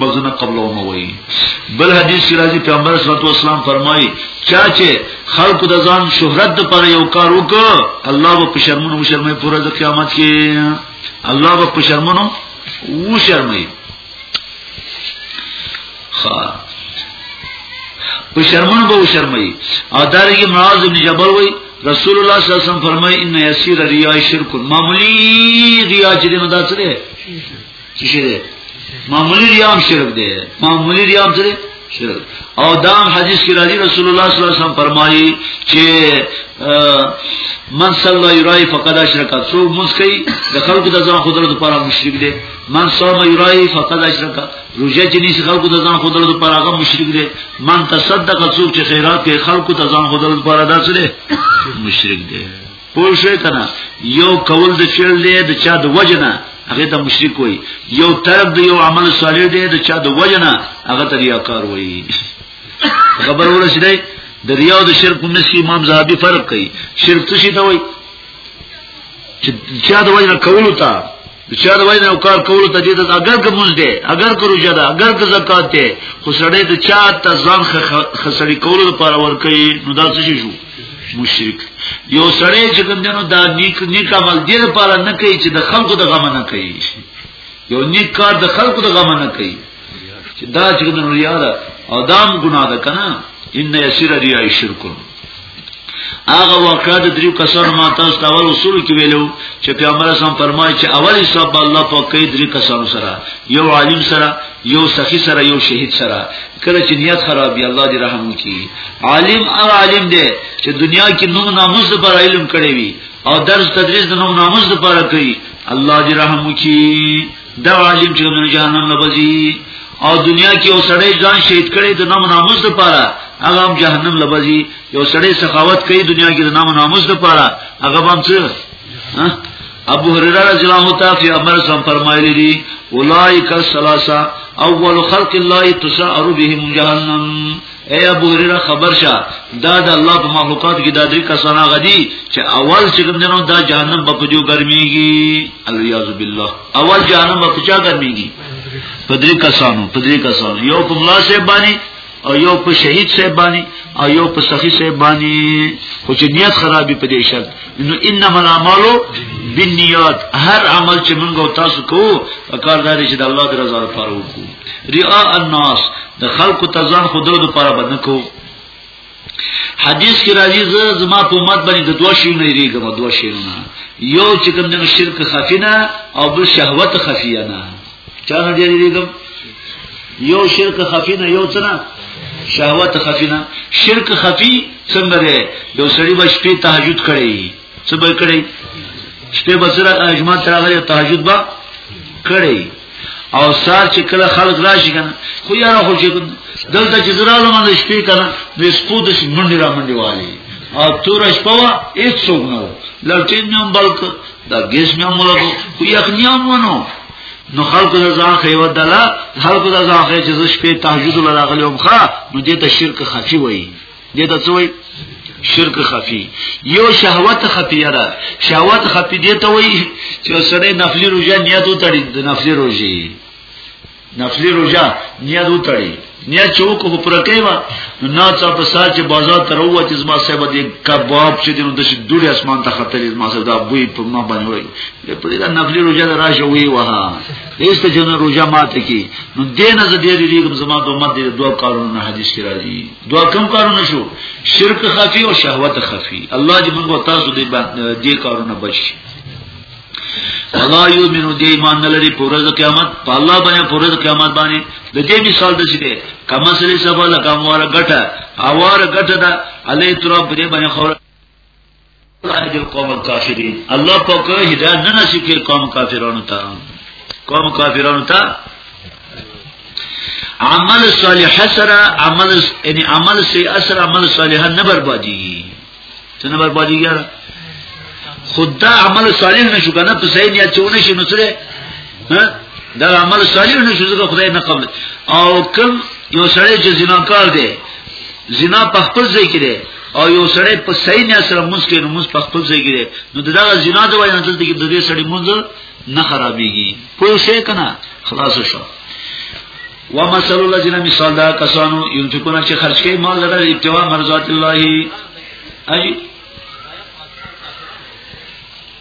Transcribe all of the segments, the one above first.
بزنه قبل او نووي بل حدیث کې راځي پیغمبر صلی الله علیه وسلم فرمایي چا چې خلق د ځان شهرت د پر یو کار وکړ الله به په شرمونو شرمې پورې د قیامت کې الله به په شرمونو و شرمې په شرمن به شرمای او دارنګ معاذ بن جبل وای رسول الله صلی الله علیه وسلم فرمای ان یسیر ریا شرک معمولی ریا چې نه داسې ده چې شه ده معمولی ریا هم شرک ده معمولی ریا هم سره شرک او دام حدیث کې راځي رسول الله صلی الله علیه وسلم فرمایي چې من صلی الله یرای فقد اشرک سو مسکی د خلق د ځان خدای لپاره مشرک دی من صام یرای فقد اشرک روجه چې نشي خلکو ته ځان خودل د پر هغه مشرک دی من تصدق څوک چې خیرات کوي خلکو ته ځان خودل د پر ادا سره مشرک دی پوه شئ کنه یو کول د فعل دی د چا د وجنه هغه ته مشرک وای یو طرف دی یو عمل صالح دی د چا د وجنه هغه ته ریاکار وای خبر ورسېدای د ریا او د شرک په منځ کې امام زاهبي فرق کوي شرک څه شي ته وای چې چا د وجه کولو ته چا د وجه او کار کولو ته دې د اگر که مونږ دې اگر که روزه ده اگر که زکات دې خو سړی د چا ته ځان خسړی کولو لپاره ورکړي نو دا څه شي شو مشرک یو سړی چې کوم دنو دا نیک نیک عمل دې لپاره نه کوي چې د خلکو د غم نه کوي یو نیک کار د خلکو د غم نه کوي چې دا چې د ریا ده او دام ګناه ده کنه ان یسیر ریا شرک هغه واقعات دریو کسانو ما تاسو ته اول اصول کې ویلو چې پیغمبر اسلام فرمایي چې اول حساب الله په کې درې کسانو سره یو عالم سره یو سخی سره یو شهید سره کله چې نیت خراب وي الله دې رحم وکړي عالم هغه عالم دی چې دنیا کې نوم ناموس پر علم کړی وي او درس تدریس د نوم ناموس لپاره کوي الله دې رحم وکړي دا عالم چې د جهنم نه بزي او دنیا کې یو سړی ځان شهید کړي د نام ناموس لپاره هغه هم جهنم لبزي یو سړی سخاوت کوي دنیا کې د نام ناموس لپاره هغه هم څه ابو هريره رضی الله تعالی فی امر سم فرمایلی دي اولائک الثلاثه اول خلق الله تسعر بهم جهنم اے ابو هريره خبر شه دا د الله په مخلوقات کې د درې کسانه غدي چې اول چې کوم دنو دا جهنم په جو ګرميږي الياذ بالله اول جهنم په چا ګرميږي په درې کسانو په درې کسانو یو په ملا سه باندې او یو په شهید سه باندې او یو په سخی سه باندې خو چې نیت خرابې په دې شرط نو انما الاعمال بالنیات هر عمل چې موږ تاسو کوو په کار داري چې د الله د رضا لپاره وکړو ریا الناس د خلق ته ځان خودو لپاره باندې کو حدیث کې راځي زه زما په امت باندې د دوه شی نه ریګم دوه شی نه یو چې کوم د شرک خفینا او بل شهوت خفینا چا نه ریګم یو شرک خفینا یو څنګه شهوت خفینا شرک خفی څنګه دی یو سړی بشپې تهجد کړي څه به کړی شپه بسره اجماع تراغلی تهجد با کړی او سار چې کله خلک راشي کنه خو یاره خو چې دلته چې زرا لمن شپې کنه د سپو د منډي را منډي والی او تور شپه وا هیڅ څوک نه و لړټین مې هم بلک دا ګیس مې هم ولګو خو یخنیام ونه نو خلق د ځان خیو دلا خلق د ځان خې چې شپې تهجد لراغلی هم ښا نو دې ته شرک خفي وایي دې ته څوی شرک خفي یو شهوت خفي را شهوت خفي دې ته وای چې سره نفلي روزه نیت وتړي د نفلي روزي نفلي روزه نیت وتړي نیا چوک هو پر کېوا نه څه په سال چې بازار تر وو چې زما صاحب دې کباب چې دینو د دوړي اسمان ته خطرې زما صاحب دا بوې په ما باندې وای په دې دا نفلي روزه راشه وی وه ایست جن روزه ماته کی نو دې نه زه دې دې کوم زما د امت دې دوه کارونه حدیث کې راځي دوا کم کارونه شو شرک خفي او شهوت خفي الله دې موږ تاسو دې دې کارونه بچ ولا یؤمنو دې ایمان نه لري پر ورځ قیامت په الله باندې پر ورځ قیامت باندې د دې مثال د څه دی کما سلی سبا لکه مواره ګټه اواره ګټه ده علی تراب دې باندې خور الله دې قوم کافرین الله پاک هدایت نه نصیب کړي قوم کافرانو ته قوم کافرانو ته عمل صالح سره عمل یعنی عمل سی اثر عمل صالح نه بربادي څه نه بربادي ګره خدا عمل صالح نشو کنه په صحیح نیت چونه شي نو سره دا عمل صالح نشو ځکه خدای نه قبول او کم یو سړی چې زناکار دی زنا په خپل ځای کې دی او یو سړی په صحیح نه سره موږ کې نو موږ په خپل ځای کې نو دغه زنا د وای نه دلته کې د دې سړی موږ نه خرابېږي پوه شئ کنه خلاص شو ومثل الذين مثال دا کسانو ينفقون چې خرج کوي مال لره ابتوا مرضات الله اي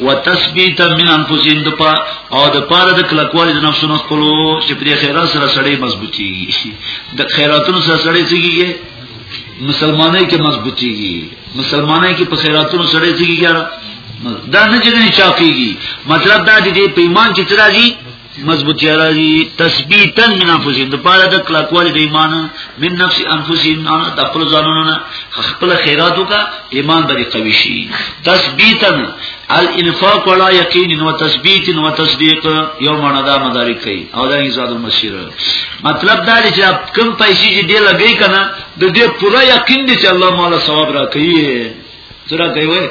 وتثبیتا من انفسهم د پا او د پاره د کلکوالي د نفسونو خپل چې په خیرات سره سړی مضبوطي د خیراتونو سره سړی څنګه مسلمانای کې مضبوطيږي مسلمانای کې په خیراتونو سره ځيږي دا نه چې نه چاپيږي مطلب دا دی په ایمان چې ترازي مضبوطی راځي تثبیتا من انفسهم د پاره د کلاکوالي د ایمان من نفس انفسهم ان تقل ځانونه خپل خیرات وکا ایمان بری قوی شي تثبیتا الانفاق ولا یقین و تثبیت و تصدیق یو معنا دا مدارک کوي او دا ایزاد المسیر مطلب دا دی چې کم پیسې چې دی لګی کنه د دې پوره یقین دی چې الله مولا ثواب راکړي تر کوي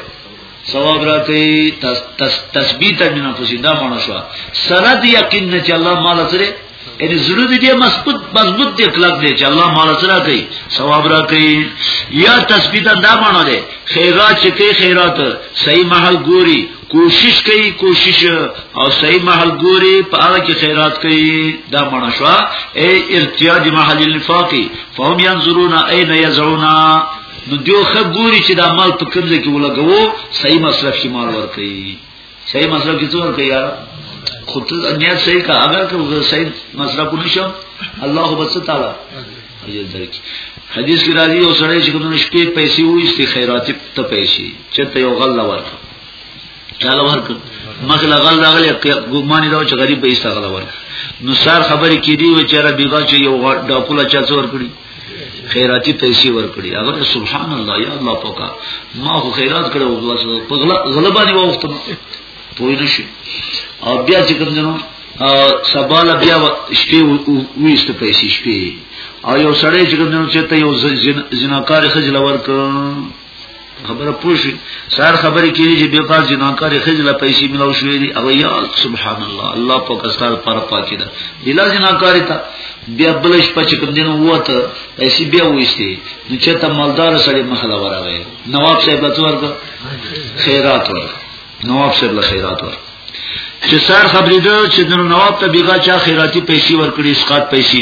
ثواب راکې تس تس تثبیت د نفسي دا مونږ شو سند یقین نه چې الله مال سره ان زړه دې مضبوط مضبوط دې کلک دې چې الله مال سره کوي ثواب راکې یا تثبیت دا مونږ دې خیرات چې کې خیرات صحیح محل ګوري کوشش کوي کوشش او صحیح محل ګوري په هغه کې خیرات کوي دا مونږ شو اے ارتیاج محل النفاق فهم ينظرون اين يزعون نو دیو خه ګوري چې دا مال په کوم ځای کې ولګوو صحیح مصرف کې مال ورکړي صحیح مصرف کې څو ورکړي یار خود نیت صحیح کا اگر که صحیح مصرف نشم الله بس تعالی اجل درک حدیث کی راضی او سړی چې کوم شپې پیسې وېستي خیرات ته پیسې چې ته یو غل ورکړه چاله ورکړه مخله غل راغلی ګومانی دا چې غریب به ایستغله ورکړه نو سار خبرې کیدی و چې را بیګا چې یو ډاکولا چا څور کړی خیراتی پیسې ورکړي هغه سبحان الله یا الله پاکا ما خو خیرات کړو بس په غلبا دی وخت پوه نه شي او بیا چې کوم جنو سباله بیا شپې وېست پیسې شپې او یو سړی چې کوم جنو چې ته یو زناکار خجل ورکړ خبره پوښي سار خبرې کیږي چې به کار جنانکار خجله پیسې ملو شوې دي او یا سبحان الله الله په کستار پر پاکي ده دلا جنانکار ته بیا بلش پچ کوم دین وته پیسې بیا وېستي نو چې ته مالدار سره مخله وراغې نواب صاحب ته ورک خیرات ورک نواب صاحب له خیرات ورک چې سار خبرې ده چې نواب ته بیګا چا خیراتی پیسې ورکړي اسقات پیسې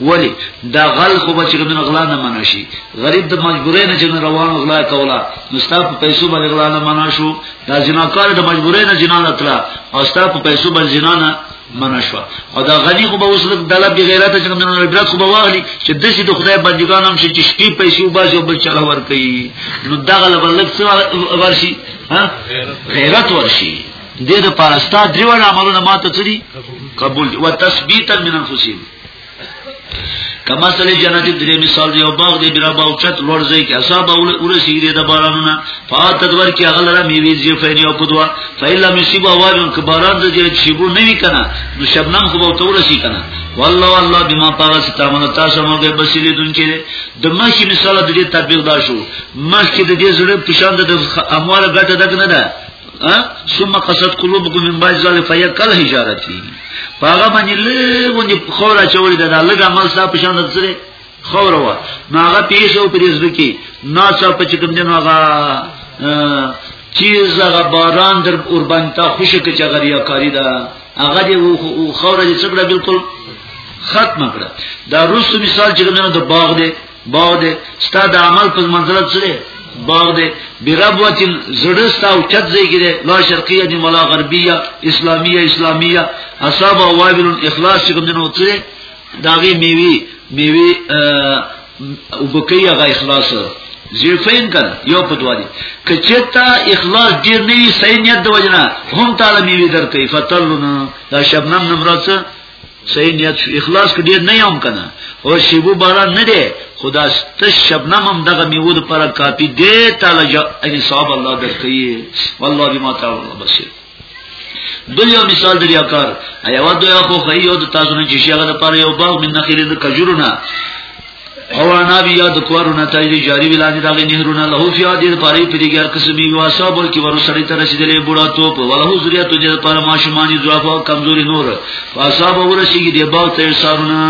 ولی دا غل خو به چې کوم غلا نه منع شي غریب د مجبورې نه چې روانو غلا کولا نو ستاسو په پیسو باندې غلا نه منع شو دا جناکار د مجبورې نه جنان اتلا او ستاسو په پیسو باندې جنان منع شو او دا غنی خو به اوس د دلب غیرت چې کوم نه عبرت خو به واغلی چې د دې د خدای بندګان هم چې شپې پیسې وباسي او بل چلا ور کوي نو دا غل بلک څه ورشي ها غیرت ورشي د دې لپاره ستاسو دریو عملونه ماته چری قبول وتثبیتا من انفسهم کما سره جنت درې مثال دی او باغ دی بلا باغ چت لوړ ځای کې اصحاب اول ورسی دی د بارانونه فات تدور کې هغه لره میوي زی فیني او قدوا فیلا مصیبه والون ک باران د دې شیبو نه وی کنه نو شبنم خو به تور شي کنه والله والله بما پاس تعمل تاسو موږ بصیری دن کې د مخکې مثال د دې تطبیق دا شو مخکې د دې زړه پښاند د اموال ګټه دغه نه ده ثم قصد قلوبكم من بعد ذلك فهي كالحجاره پاغه باندې لږونی خوره چولې ده لږه مل ستا په شان درځره خوره وا ناغه پیسو په دې ځل کې ناڅه په چکم دین هغه چیز هغه باران در قربان تا خوشی کې چغریا کاری ده هغه دې خوره دې څګړه بالکل ختم کړه دا روس مثال چې موږ د باغ دې باغ دې ستا د عمل په منزله سره باغ دې بربوت زړستا او چت زیګی دې لا شرقیه دې ملا غربیه اسلامیه اسلامیه اصحاب او وابل اخلاص چې کوم نه وته داغه میوي میوي او بکیه غا اخلاص زیفین کړه یو په دوا دي کچتا اخلاص ډیر نه وي صحیح نیت د وجنه هم تعالی میوي درکې فتلنا دا شبنم نمرات صحیح نیت شو اخلاص کې ډیر نه یوم کنه او شیبو باران نه دی خدا ست شبنم هم دغه میوه د پر کاپی دی تعالی جا ان صاحب الله درکې والله بما تعالی بصیر بل یو مثال دریا کار ایو دوی خو خیو د تاسو نه چې شیغه د پر یو باغ من نخیل د کجورونه او انا بیا د کورونه تایری جاری ویلانی دغه نهرونه له فیا دې پاره په دې ګر قسم یو حساب کې ورو سړی تر رسیدلې بوډا توپ وله ذریات دې لپاره ماشومانی ضعف او کمزوري نور حساب ورشيږي دې باغ ته سارونه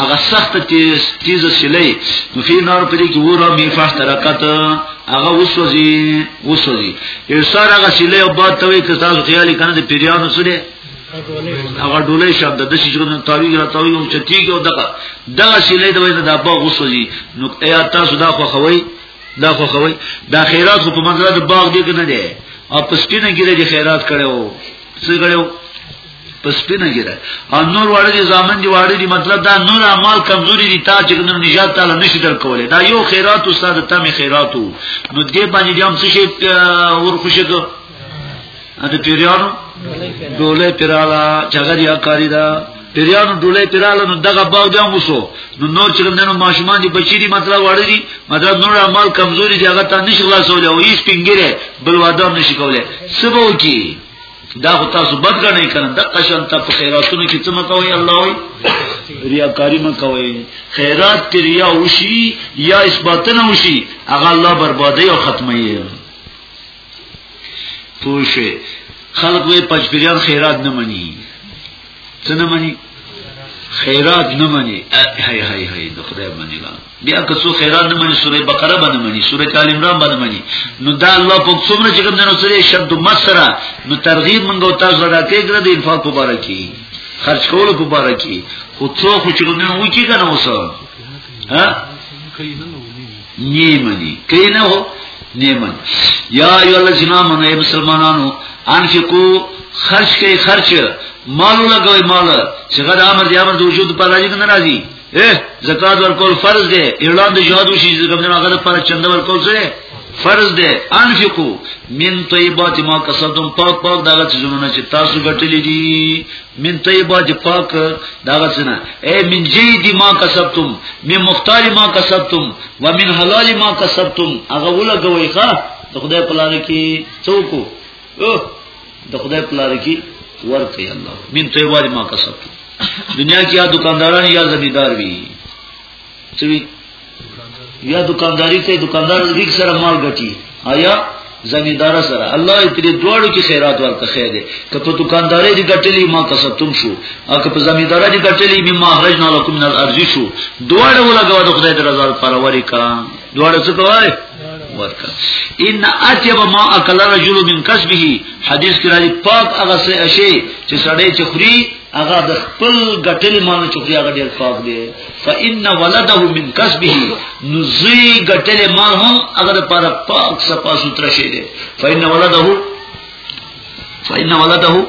هغه سخت تیز تیز شلې نو فی نار پرې کې ورو می فح ترکت هغه وسوځي وسوځي یو سار هغه شلې او باد توي که تاسو خیالي کنه د پیریانو سره هغه ډولې شب د شي جوړن تاوی را تاوی او چتیږي او دغه دغه شیلې د وینې د ابا غوسوي نو ایا تاسو دا خو خوي دا خو خوي دا خیرات خو په منځره د باغ دی کنه دی او په سپینه کې د خیرات کړو څه کړو په سپینه کې او نور وړه دي ځامن دي وړه دي مطلب دا نور اعمال کمزوري دي تا چې نور نجات تعالی نشي درکولې دا یو خیرات استاد ته می خیراتو نو دې باندې جام څه شي ورخوشې اته پیریانو ډولې پیراله چغه دی کاری دا پیریانو ډولې پیراله نو دغه باو دی موسو نو نور چې نن ماشومان دی بچی دی مطلب وړي دي مطلب نور عمل کمزوري دی هغه ته نشي خلاصول او هیڅ پنګره بل واده نشي کوله سبو کی دا خو تاسو بد غنئ کنه د قشن ته په خیراتونو کې څه مکوي الله وي ریاکاری مکوي خیرات کې ریا وشي یا اثباتنه وشي هغه الله بربادي او ختمي پوه شئ خلک وې پچپریان خیرات نه مني څه نه مني خیرات نه مني هاي هاي هاي د خدای باندې لا بیا که څو خیرات نه مني سوره بقره باندې مني سوره ال عمران باندې مني نو دا الله په څومره چې کوم نو سره شد مسره نو ترغیب منګو تاسو را کې ګره د انفاق مبارکي خرج کول مبارکي خو څو خو چې کوم نه وکی کنه اوسه ها نیمنی کئی نہ ہو نیمن یا ایو اللہ جنا من اے مسلمانانو انفقو خرچ کئی خرچ مالو لگوی مال چگہ دا امر دی امر دو وجود پر راجی کن راجی اے زکاة ورکول فرض دے اعلان دی جہاد وشی زکاة جنا غد پر چند ورکول سے فرض دے انفقو من طیبات ما کسبتم پاک پاک داغا چیزونو نا چی تاسو گٹلی دی من طیبات پاک داغه سنا اے من جید ما کسبتم من مختار ما کسبتم ومن حلال ما کسبتم هغه ولګوي ښا د خدای په لار کې څوک او د خدای په لار کې ورته الله من طیبات ما کسبتم دنیا کې یا دکانداران یا زمیدار وی څوی یا دکانداری کوي دکاندار ریک سره مال ګټي آیا زمیدار سره الله پرې دواړو کې خیرات ورته خیر دی که په دکانداري دي ګټلې ما کسبتم شو او که په زمیدار دي ګټلې می ما خرجنا لكم من الارض شو دواړو ولګو د خدای د رضا لپاره وری کا دواړو څه کوي ورکا ان اطيب ما اكل رجل من كسبه حدیث کې راځي پاک هغه څه شي چې سړی چخري هغه د خپل ګټل مال چخري هغه ډیر پاک دی فإن ولده من كسبه نزي غټل ما هم اگر پر پاک صفا ستر شي دي فإن ولده فإن ولده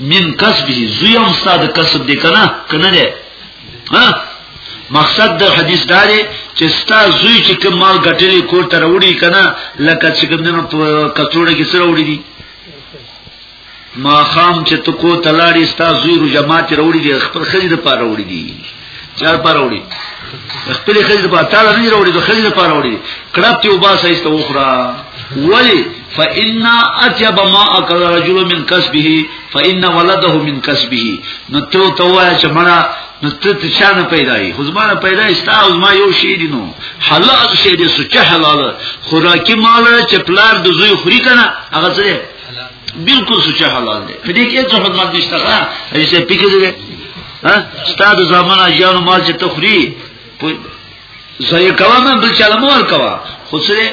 من كسبه زيم استاد کسب دي کنه کنه دي ها مقصد د حدیث دار چې ستا زوی چې کوم مال غټلې کور ته وروړي کنه لکه چې کوم دنو کڅوړه کې سره وروړي ما خام چې تو کو تلاړی ستا زوی رو جماعت راوړي دي خپل خځې د پاره راوړي دي چار پاره راوړي خپل خځې د پاره تعالی نه راوړي د خځې د پاره راوړي کړه ته وباسه ایست وخره ولی فإن أطيب ما أكل رجل من كسبه فإن ولده من كسبه نو ته ته وای چې مړه نو ته ته شانه پیدای خو زمانه پیدای ستا او زما یو شی دی نو حلال شی دی سچ حلال خوراکي مال چې پلار د زوی خوري کنه هغه څه بالکل سچا حلال دی په دې کې څه خدمت نشته ها چې پکې دی ها ستاد زمان اجیان مال چې تخری زای کوا مې بل چاله مور کوا خو سره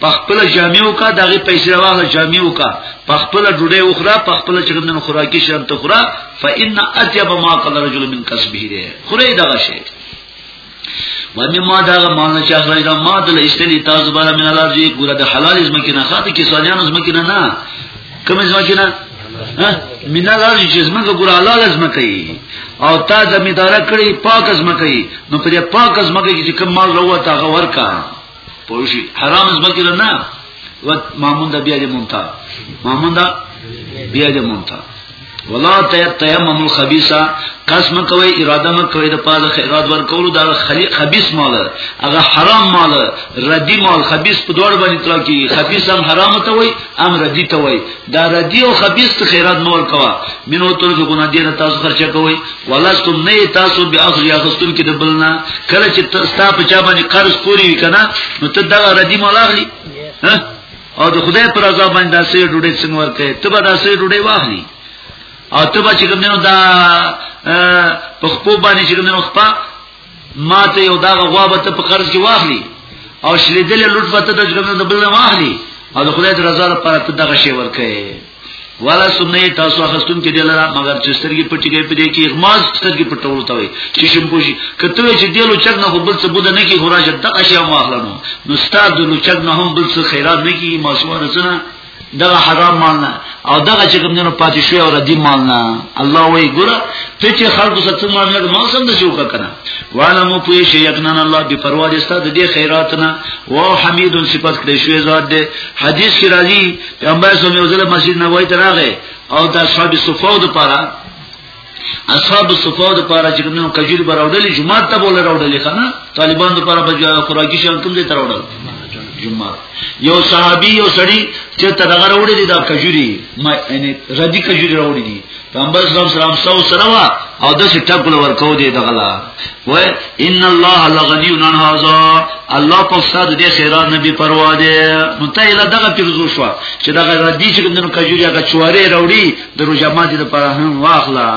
پخپل جامعو کا دغه پیسې راغله جامعو کا پخپل ډوډۍ وخره پخپل چرندن خوراکي شرم ته خورا فإن أطيب ما قال رجل من كسبه ده خوري دغه شی ومه ما دا مال چې اخرج دا ما د لستلی تاسو بار من الله جی ګوره د حلال زمکه نه خاطر کې سالیان زمکه نه نه کوم زمکه نه من الله جی زمکه ګوره حلال زمکه ای او تا زمیدار کړی پاک زمکه ای نو پر پاک زمکه چې کوم مال وروته هغه ورکا پوشي حرام زبکی ده نه و مامون ده بیا ده مونتا مامون ده بیا ده مونتا ولا تیمم الخبيثه قسم کوي اراده م کوي د پاده خیرات ور کولو دا خبيث مال هغه حرام مال ردی مال خبيث په دوړ باندې تل کی خبيث هم حرام ته وي ام ردی ته وي دا ردی او خبيث خیرات نور کوا منو تر څو ګنا دي تاسو خرچه کوي ولستم نه تاسو به اخر یا خستون کې دبلنا کله چې تاسو په چا باندې قرض پوری وکنه نو ته دا ردی مالاغلی او د خدای پر رضا باندې داسې ډوډۍ څنګه ورته ته به داسې ډوډۍ واخلی او ته به چې کوم نه دا په خپل باندې چې کوم نه خپل ماته یو دا غوابه ته په قرض کې واخلی او شلیدل لطفه ته د جګړې د بل نه واخلی او د خدای د رضا لپاره ته دغه شی ورکې والا سنې تاسو اخستون کې دلرا مگر چې سترګې پټې کې پدې کې اغماز سترګې پټول تا وي چې شم پوشي کته وي چې دلو چک نه بل څه بده نه کې خورا چې د اشیاء ماخلنو نو استاد دلو چک نه هم بل څه خیرات نه کې ماسوانه څه دغه حرام مال نه او دغه چې کوم نه پاتې شوی او ردی مال نه الله وی ګره ته چې خلکو څخه مال نه ما سم د شو کنه وانا مو پوي شي یقینا الله به پروا دې ستاسو دې خیرات نه او حمید صفات کړی شوی ذات دې حدیث کې راځي پیغمبر صلی الله علیه وسلم مسجد نبوی ته راغی او د اصحاب صفو د پاره اصحاب صفو د پاره چې نو کجیر براوډلې جمعه ته بوله راوډلې کنه طالبان د پاره بجا خوراکي شان کوم دې تراوډل جمعه یو صحابي یو سړی چې ترغه راوړې دي دا کجوري ما یعنی ردی کجوري راوړې دي پیغمبر صلی الله علیه وسلم سره وا او د څه ټکول ورکو دی دغلا و ان الله لغنی عن هذا الله په صد دې خیرات نبی پروا دی متایله دغه پیرزو شو چې دغه ردی چې کوم کجوري هغه چواره راوړي د روجمات لپاره هم واخلا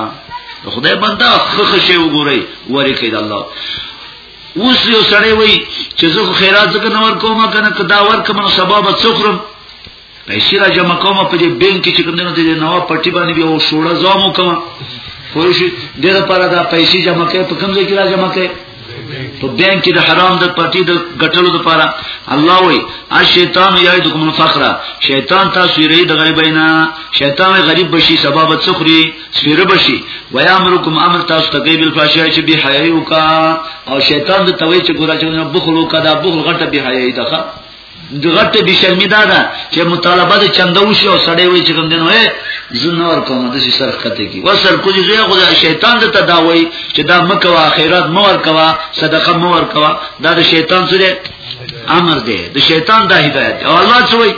خدای بنده خخ شی وګوري وری کید الله اوس یو سړی وای چې زه خیرات څنګه نور کومه کنه کدا ور کوم سبب څخرم پیسې را جمع کوم په دې بانک کې چې کوم دنو ته نو پټي باندې بیا او شوړه زامو کوم خو شي د لپاره دا پیسې جمع کوي په کوم ځای کې را جمع کوي په بانک کې د حرام د پټي د ګټلو لپاره الله وي ا شیطان یای د کوم فقر شیطان تاسو یې د غریبینا شیطان غریب بشي سبب څخري سپیر بشي ویا امرکم امر تاسو ته بیل فاشیا چې به حیاي وکا او شیطان د توي چې ګورا چې بخلو کدا بخل غټه به حیاي دغه دغه ته بشرمی دا ده چې مطالبه د چنده وشي او سړی وي چې کوم دین وې زنور کوم د شي سر خطه کی وسر کوجی زوی خو شیطان د تداوی چې دا مکه وا خیرات مو ور کوا صدقه مو ور کوا دا د شیطان سره امر دی د شیطان د هدایت او الله سوی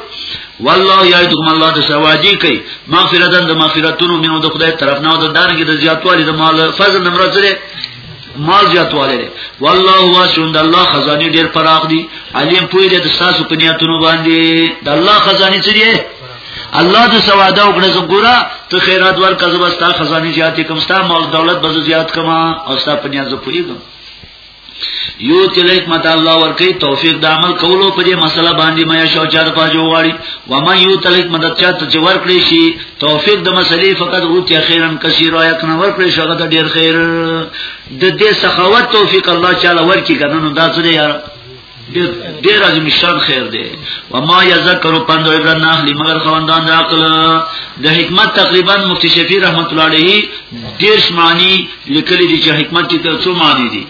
والله یعدکم الله تسواجی کوي مغفرتن د مغفرتونو منو د خدای طرف نه او د دارنګ د زیاتوالي د مال فضل نمبر سره مال زیاتواله دی والله واسند الله خزانه ډیر پراخ دی علیم پوی دی د تاسو په نیتونو باندې د الله خزانه څه دی الله د سواده او غنځ ګورا ته خیرات ورکړه زبستا خزانه زیاتې کوم ستا مال دولت به زیات کما او ستا په نیاز پویګم یو تل حکمت الله ورکی توفیق د عمل کولو په دې مسله باندې مې شو چار پاجو غواړي و ما یو تل حکمت چا ته چې ورکړي شي توفیق د مسلې فقط اوتی خیرا کثیر آیا کنه ور پر شغه ته ډیر خیر د دې سخاوت توفیق الله تعالی ورکی کنه نو دا څه دی یار ډیر عظیم شان خیر دی و ما یذکر پند او عبرت ناخلی مگر خواندان د عقل د حکمت تقریبا مفتی شفیع رحمت الله علیه ډیر معنی لیکلی دی چې حکمت کې تر څو معنی دی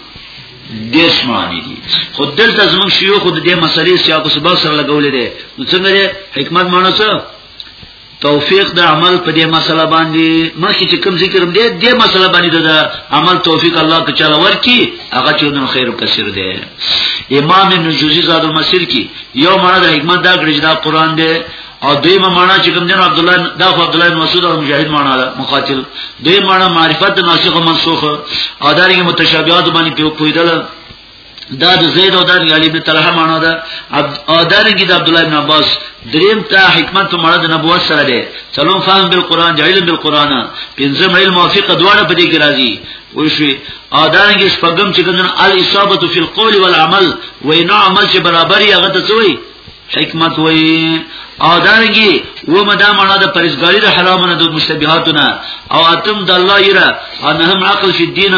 دیش معنی دی خود دلته زمون شیوخ د دې مسلې سیاق سبق سره لګولې دي نو څنګه حکمت معنی څه توفیق د عمل په دې مسله باندې مخکې چې کوم ذکر دې دې مسله باندې د عمل توفیق الله ته چاله ورکی هغه چې نو خیر کثیر دی امام ابن جوزی زاد المسیر کی یو معنا د حکمت دا کړی چې دا قران دی او دیمه معنا چې کوم جن عبد الله دا خو عبد الله مسعود او مجاهد معنا ده مقاتل دیمه معنا معرفت ناسخ او منسوخ او دارنګ متشابهات باندې په پویدل دا د زید او د علی بن طلحه معنا ده او دا رنګ د عبد الله بن عباس دریم ته حکمت او مراد نبوت سره ده څلون فهم بالقران جعل بالقران پنځم علم او فقه دواړه په دې کې راځي وشي او دا رنګ شپږم چې ګندن الاصابه فی القول والعمل وینا عمل چې برابر یې هغه ته څوی حکمت وای او دارنګي و مدا معنا د پرېزګاری د حرامونو د مشتبهاتونه او اتم د الله یره او نه هم عقل فی الدین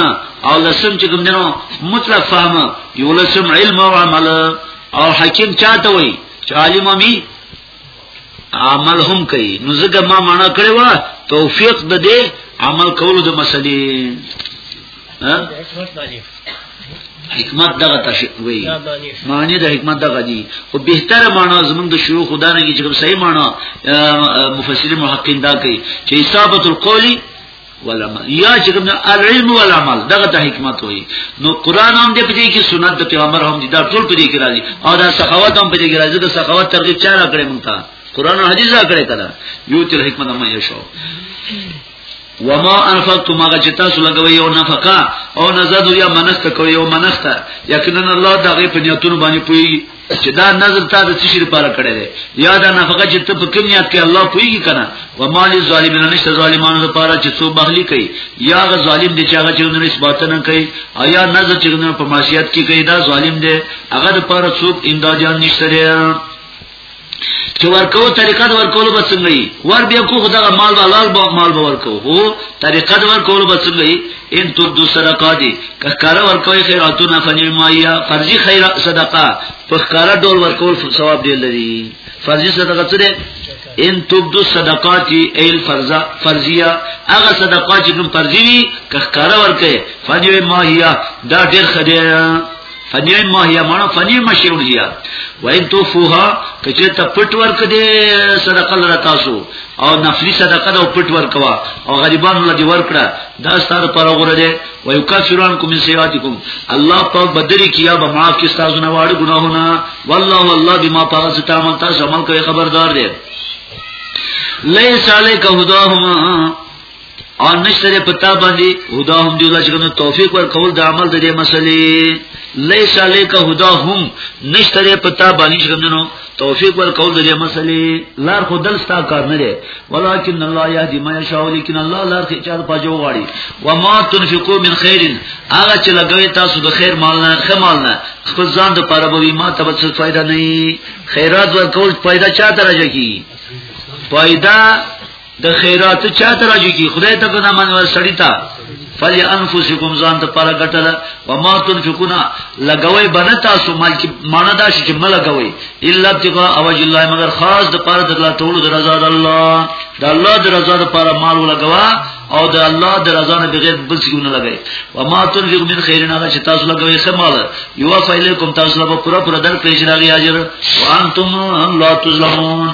او لسم چې کوم دینو مطلق فهم یو لسم علم او عمل او حکیم چاته وای چې عالم می عمل هم کوي نو زګه ما معنا کړی و توفیق د دې عمل کولو د مسلې ها حکمت دغه تشوي معنی د حکمت دغه دي خو بهتره معنا زمونږ د شروع خدا نه کې چې کوم صحیح معنا مفسرین محققین دا کوي چې اصابت القول ولما یا چې کوم العلم والعمل دغه ته حکمت وایي نو قران هم دې پدې کې سنت د پیغمبر هم دې دا ټول پدې کې راځي او دا سخاوت هم پدې کې راځي دا سخاوت ترغیب چا را کړې مونږ ته قران او حدیث را کړې کړه یو تل حکمت هم یې شو وما انفقتم هغه چې تاسو لګوي یو نفقه او نزد یا منست کوي یو منسته یقینا الله دا غي په نیتونو باندې پوي چې دا نظر تا د څه لپاره کړی دی یا دا نفقه چې ته په کوم نیت کې الله پوي کنه وما للظالمین نشته ظالمانو لپاره چې څو بهلي کوي یا غ ظالم دي چې هغه چې نن اثبات نه کوي او یا نظر چې نن په معصیت کې کوي دا ظالم دی هغه لپاره څوک امدادیان نشته چې ورکو طریقه د ورکولو به څنګه وي ور بیا کو خدغه مال به لال به مال به ورکو هو طریقه د ورکولو به څنګه وي ان تو دو صدقه دي ککار ورکوي خیراتونه فنی مایا فرضي خیر صدقه په کار ډول ورکول ثواب دی لري فرضي صدقه څه ده ان تبدو صدقات ایل فرضا فرضیه هغه صدقات چې کوم فرضي وي ککار ورکه فنی مایا دا ډیر خدای فنیای ما هي معنا فنی مشرون هي وان تو فوها کچه ته پټ ورک دې صدقه لره تاسو او نفلی صدقه ده پټ ورکوا او غریبان له دې ورکړه دا ستاره پر غره دې و یکفرون کوم سیاتکم الله پاک بدری کیا به معاف کی تاسو نه واړو ګناهونه والله والله بما پاس تعمل تاسو عمل کوي خبردار دې لیس علیک هداهما او نشتره پتا باندې هدا هم دی الله چې توفیق ورکول د عمل د دې مسلې لیس علیک هدا هم نشتره پتا باندې چې نو توفیق ورکول د دې مسلې لار خو دل ستا کار نه دی ولکن الله یهدی ما یشاء لیکن الله لار کې چار پاجو غاړي و ما تنفقو من خیر هغه چې لګوي تاسو د خیر مال نه خمال نه خپل ځان د پاره به ما ته څه فائدہ نه خیرات ورکول فائدہ چا درجه کی فائدہ د خیرات چا ته راځي کی خدای ته په نامه ور سړی تا فلی انفسکم ځان ته پر ګټل و ما تنفقون لګوي بنه تاسو مال کی معنا دا شي چې مل لګوي الا ابتغاء وجه الله مگر خاص د پر د الله تعالی د رضا د الله د الله د رضا د پر مال ولګوا او د الله د رضا نه بغیر بل څه نه لګي و ما تنفق من خیر نه چې تاسو لګوي سمال یو فایلیکم تاسو له پورا پورا در پیژنه اجر وانتم لا تظلمون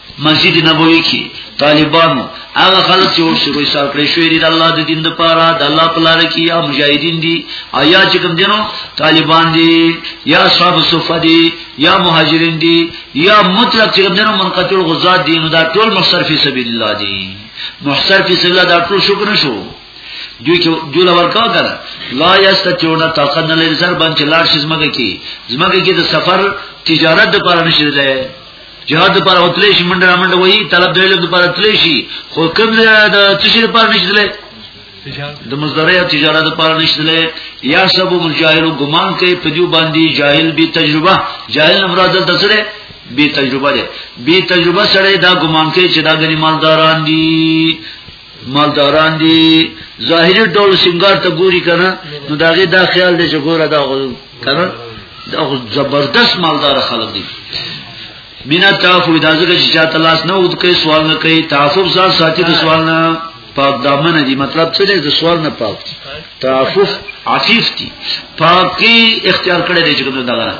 مسجد نبوي کې طالبانو هغه خلک چې ورسره ایثار کړی شوی دی د الله د دین لپاره د الله په لار کې یا مجاهدین دي او یا چې کوم دینو طالبان دي یا اصحاب صفه دي یا مهاجرین دي یا مطلق چې کوم دینو منقطع الغزات دي نو دا ټول محصر فی سبیل الله دي محصر فی سبیل الله دا ټول شکر نشو دوی کې دوی لور کا کړه لا یستتیونه طاقت نه لري سر باندې لاړ شي زمګه کې زمګه کې د سفر تجارت لپاره نشي دی جهاد پر اوتلې شي منډه منډه وایي طلب د علم پر اوتلې شي خو کوم د څه شي پر نشدلې د مزدره تجارت پر نشدلې یا سب مجاهل ګمان کوي په جو باندې جاهل به تجربه جاهل مراد د سره بی تجربه ده بی تجربه سره دا ګمان کوي چې دا غني مالداران دي مالداران دي ظاهري ډول سنگار ته ګوري کنه نو داغه دا خیال دی چې ګوره دا کنه دا زبردست مالدار خلک دي بنا تعفو دا ځکه چې چاته لاس نه ود کوي سوال نه کوي تعفو ځان ساتي د سوال نه پاک دامن دي مطلب څه دی د سوال نه پاک تعفو عفیف دي پاکي اختیار کړی دی چې کوم دغه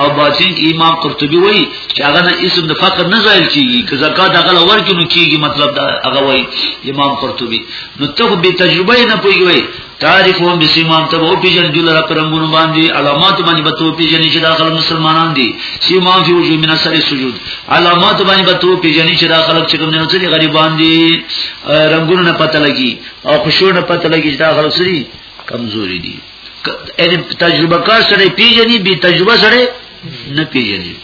او باطن کې امام قرطبي وایي چې هغه نه اسم د فقر نه زایل کیږي که زکات هغه لور کې نو کیږي مطلب دا هغه وایي امام قرطبي نو ته به تجربه نه پويږي تاریخ هم بسیمان ته وو پیژن جل را پرنګونو باندې علامات باندې به تو پیژن چې داخل مسلمانان دي سیمان فی وجو من اثر سجود علامات باندې به تو پیژن چې داخل چې کوم نه سړي غریبان دي رنگونو نه پته لګي او خوشو نه پته لګي چې داخل سړي کمزوري دي یعنی تجربه کار سره پیژني بي تجربه سره نه پیژني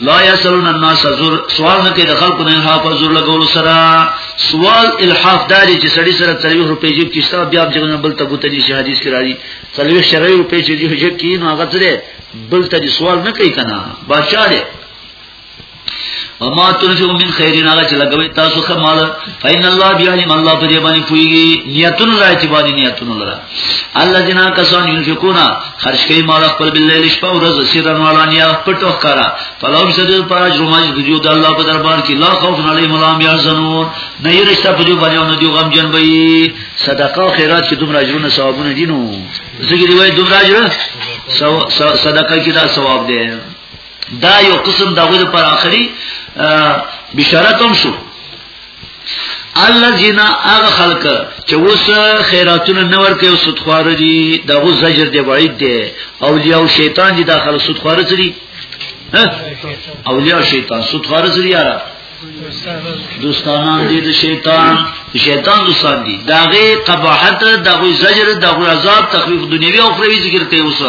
لا یسلون الناس زور سوال نه کوي د خلکو نه الحاف زور لګول سره سوال الحاف داري چې سړی سره 30 روپۍ جیب کې حساب بیا جګنه بل ته ګوتنی شي حدیث کې راځي 30 شرعي روپۍ چې جیب کې نو هغه ته بل ته سوال نه کوي کنه بادشاہ دی وما تنفقوا من خير هغه چې لګوي تاسو خمال فإن الله بيعلم الله په دې باندې پويږي نیتونه لای چې باندې نیتونه لره الذين كسان ينفقون خرج کوي مال خپل بالليل شپه او ورځ سرن ولانیا پټو کرا فلهم سجد پر اجر ماج دجو د الله په دربار کې لا خوف عليهم ولا هم يحزنون نه یې رښتا په دې باندې نو دیو غم جن وي صدقه او خیرات کې دومره اجرونه ثوابونه دي نو ځکه دی وای دومره اجر صدقه کې دا ثواب دی دا یو قسم دا غوډه پر اخري بشارت هم شو الذين اغه خلق چې اوس خیراتونه نه ورکي او سودخوار دي دا غو زجر دی وعید دی اولیاء او شیطان دي داخله سودخوار سری اولیاء او شیطان سودخوار سری یاره دوستانان دي د شیطان شیطان دوستان دي داغه قباحت دغه زجر دغه عذاب تخفیف دنیوي او اخروی ذکر کوي اوس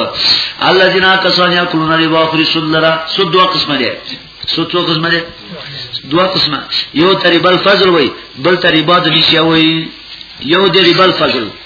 الله جنا کسان یا کلون ری واخری سود لرا سود دوه قسمه دي سود دوه قسمه دي دوه قسمه یو تریبل فضل وای بل تریبا د نشیا وای یو د ریبل فضل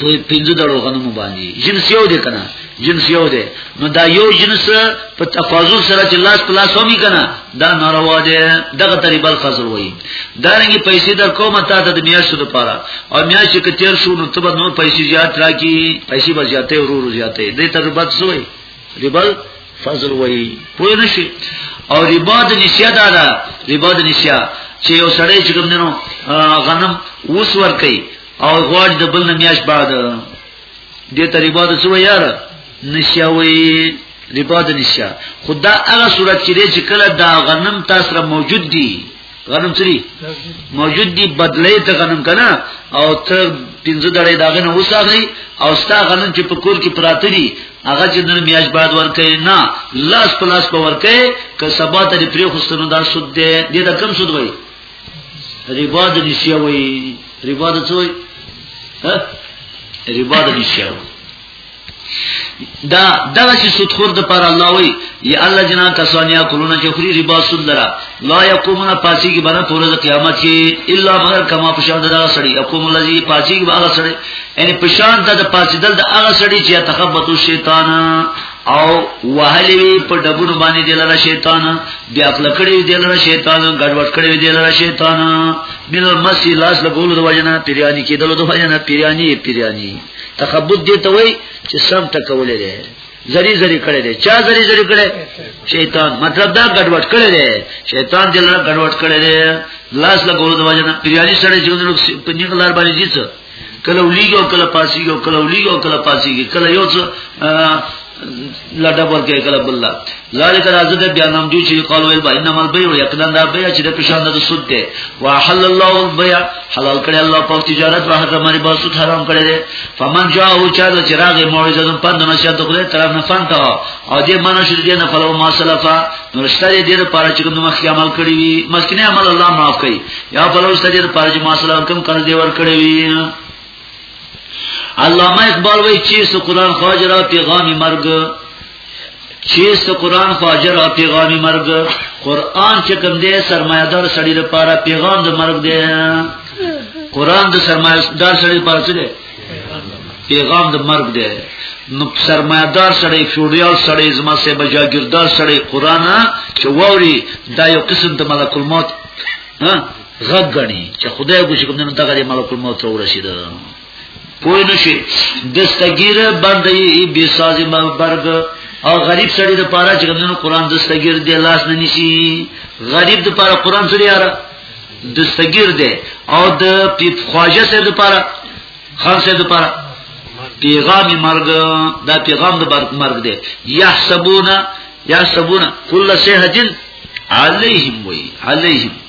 په پنځه دړو غنمو باندې جنس یو دی کنه جنس یو دی نو دا یو جنس په تفاضل سره چې لاس په لاس ومي کنه دا ناروا دی دغه طریقه الخزر وایي دا رنګي پیسې در کومه تا د میاشتو لپاره او میاشت کې تیر شو نو ته نو پیسې زیات راکی پیسې به زیاتې ورو ورو زیاتې دې تر بد سوې ریبل فضل وای پوه نشي او ربا د نسیا دا ده ربا د نسیا چې یو سړی چې کوم نو غنم اوس ور کوي او غواړي د بل نه میاش بعد دې ته ربا د څو یار نسیا وای ربا د نسیا خدا هغه صورت چې کله دا غنم تاسو موجود دي غنم چری موجود دی بدلې ته غنم کنه او ته پنځه دړې داغه نه وساغلی او ستا غنم چې په کور کې پراته دي هغه چې نن میاش بعد ورکې نه لاس په لاس په ورکې که سبا ته پرې خوستنو دا سود دی دې دا کم سود وای ربا د نسیا وای ربا د څه وای ها ربا د نسیا وای دا دغه چې سود خور د پر الله وي یا الله جنا کسانیا کولونه چې خوري ربا سود لرا لا یقومون پاسی کی بنا پورز قیامت کې الا مگر کما پشان دغه سړی یقوم الذی پاسی کی هغه سړی یعنی پشان د پاسی دل د هغه سړی چې تخبطو شیطان او وهلوی په ډبونو باندې دی لره شیطان بیا خپل کړي دی لره شیطان ګډوډ کړي دی لره شیطان بل مسی لاس له ګولو د وجنه پیرانی کېدل د وجنه پیرانی پیرانی تخبط دې ته وای چې سم ټکولې ده زری زری کړي دي چا زری زری کړي شیطان مطلب دا ګډوډ کړي دي شیطان دې لاره ګډوډ کړي دي لاس له ګورو د وجنه پیالي سره چې موږ په نیک لار باندې ځي کله وليږي او کله پاسيږي او کله وليږي او کله پاسيږي کله یو څه لا ډبر کې کله بل لا ذالک راځي د بیا نام دی چې قالو ال بین مال بی او یقینا دا بیا چې د پښان د سود دی واحل الله البیع حلال کړی الله په تجارت او حرام لري باسو حرام کړی دی فمن جاء او چا د چراغ موعظه د پند نشد خدای طرف نه فن تا او دې منه شې دې نه فلو ما سلفا نو شتره دې د پاره چې کوم مخکې عمل کړی وي مخکې عمل الله معاف کړي یا فلو شتره دې د پاره چې ما سلام کوم کړ دې ور کړی وي علامه اقبال وی چیست قرآن خواجه را پیغامی مرگ چیست قرآن خواجه را پیغامی مرگ قرآن چه کم ده سرمایه دار سڑی ده پارا پیغام ده مرگ ده قرآن ده سرمایه دار سڑی ده پارا چه ده پیغام ده مرگ ده نو سرمایه دار سړی فیوډیال سړی زما سه بجاګیردار سړی قران چې ووري دا یو قسم د ملک الموت ها غږ غني چې خدای کو چې کوم نه تاګه ملک الموت ورسید پوه نشي دستګیر باندې به ساز برګ او غریب سړی د پاره چې کوم قرآن دستګیر دی لاس نه نشي غریب د پاره قرآن سره یاره دستګیر دی او د پیپ خواجه سره د پاره خان سره د پاره پیغام مرګ دا پیغام د مرګ دی یحسبون یحسبون کل سهجن علیهم وی علیهم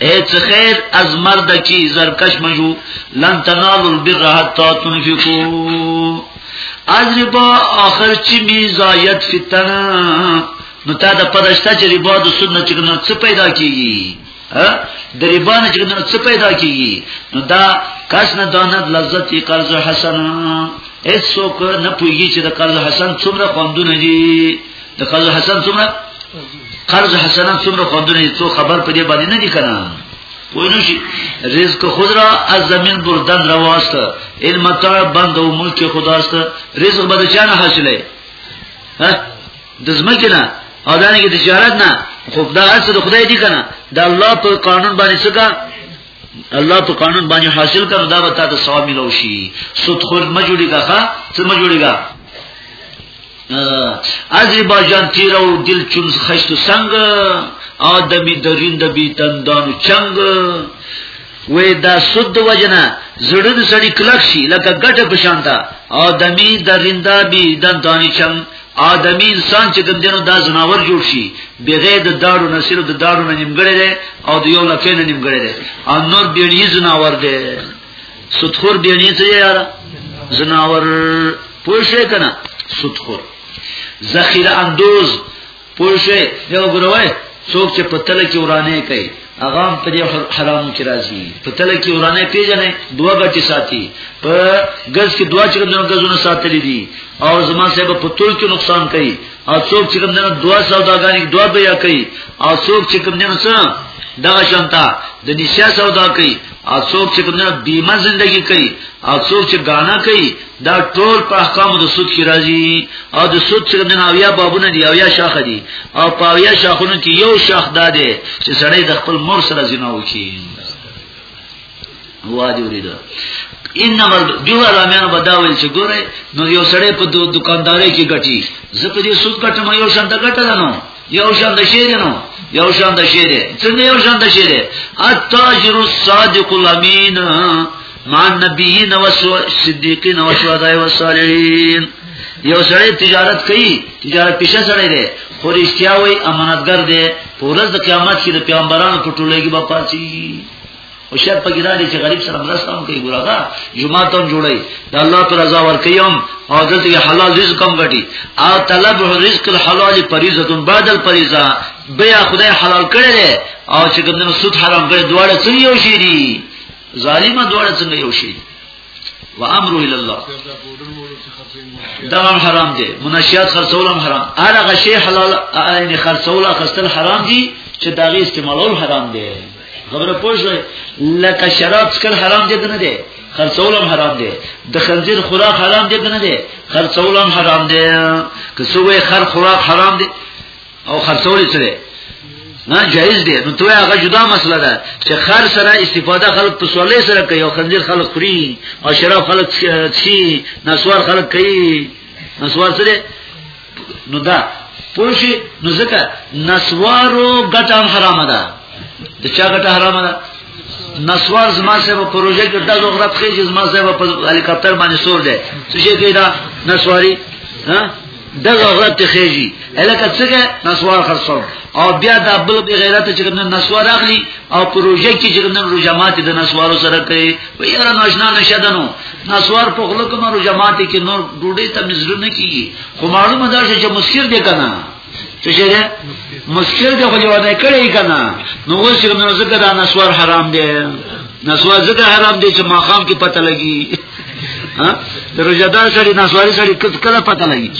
ایت خیر از مرد کی زرکش مجو لن تنالو البر حتی تنفقو از ربا آخر چی میزایت فتن نو تا دا پدشتا چی ربا دو سود نچکنو چه پیدا کیگی د ربا نه چې نو څه پیدا کیږي نو دا کس نه دانت لذت قرض حسن هیڅوک نه پوهیږي چې د قرض حسن څومره خوندونه دي د قرض حسن څومره قرض حسن څومره خوندونه څو خبر په دې باندې نه دي کنه وای نو شي رزق خود را از زمین بردن رواست علم تا بند او ملک خداست رزق به چانه حاصله ها د زمکه نه او دا نه کې تجارت نه خو دا اصل خدای دی کنه دا الله په قانون باندې څه الله په قانون باندې حاصل کړه دا به تاسو ثواب ملو شي سود خور مجوړي کا څه مجوړي کا ازی باجان تیر او دل چون خشت و سنگ آدمی درین د بی تندان چنگ وې دا سود وجنه زړه د سړی کلک شي لکه ګټه پشانتا آدمی درینده بی تندان چنگ آدمی انسان چې کوم دینو دا زناور جوړ شي بغیر د داړو نه سره د داړو نه نیمګړی دی او د یو لکه نه نیمګړی دی او نور بیړی زناور دی سودخور بیانی څه یاره زناور پوه شئ کنه سودخور ذخیره اندوز پوه شئ یو ګروي څوک چې پتل کې ورانه کوي هغه په دې حرام کې راځي پتل کې ورانه پیژنې دوه غټي ساتي په غز کې دوه چې دنو غزونه ساتلې دي او زما صاحب په تول کې نقصان کوي او څوک چې کوم دنو دوه سوداګانی دوه بیا کوي او څوک چې کوم دنو څه دغه شانتا د نشه سودا کوي او څوک چې کومه بیمه زندگی کوي او څوک چې غانا کوي دا ټول په احکام د سود کې راځي او د سود چې کومه اویا بابونه دی اویا شاخ دی او په اویا شاخونو کې یو شاخ دا دی چې سړی د خپل مور سره زنا وکړي واجب لري انما دیو رامیان بداویل چې ګوره نو یو سړی په دکانداري کې ګټي زه په دې سود ګټم یو شان ته ګټه نه یو شان د شی نو یو شان د شی دی څنګه یو شان د شی دی التاجر الصادق الامین مع النبیین و صدیقین و شهداء و صالحین یو سړی تجارت کوي تجارت پیشه سړی دی خو رښتیا وایي امانتګر دی په ورځ د قیامت کې د پیغمبرانو په ټولګي به پاتې او شر په ګرا دي چې غریب سره مرسته هم کوي ګورغه جمعه ته جوړي د الله پر رضا ور کوم او دته حلال رزق هم غټي او طلب رزق الحلال فریضه بعد الفریضه بیا خدای حلال کړل او چې کوم سود حرام کړي دواړه څنګه یو شي دي ظالمه دواړه څنګه یو شي دي و امر الى الله دغه حرام دي منشيات خرڅول هم حرام هغه شی حلال ان خرڅول خرڅل حرام دي چې داغي استعمالول حرام دي خبره پوه شئ لکه شراب څکل حرام دي نه دي خرڅول هم حرام دي د خنزیر خوراک حرام دي نه دي خرڅول هم حرام دي که څوې خر خوراک حرام دي او خرڅول څه دی نه جایز دی نو ته هغه جدا مسله ده چې خر سره استفاده خلک په سوالې سره کوي او خنزیر خلک خوري او شراب خلک څي نسوار خلک کوي نسوار سره نو دا پوشي نو ځکه نسوارو ګټه حرامه ده د چا ګټه حرامه ده نسوار زما سره په پروژه کې دغه غرب خېج زما سره په هلیکاپټر باندې سور دی څه شي کېدا نسواری ها دغه غلط خېږي الکه څنګه نسوار خرڅول او بیا د بل به غیرت چې کوم نسوار اخلي او پروژه کې چې کوم رجمات د نسوارو سره کوي وی را ناشنا نشدنو نسوار په خلکو کوم رجمات کې نور ډوډۍ ته مزر نه کیږي خو معلومه ده چې مسیر دې کنه څه شي ده مسیر دې خو ونه کړی کنه نو اوس چې کوم نسوار حرام دی نسوار ځکه حرام دی چې ماقام کې پته لګي ها دروژدار سړي نسواري سړي کله پته لګي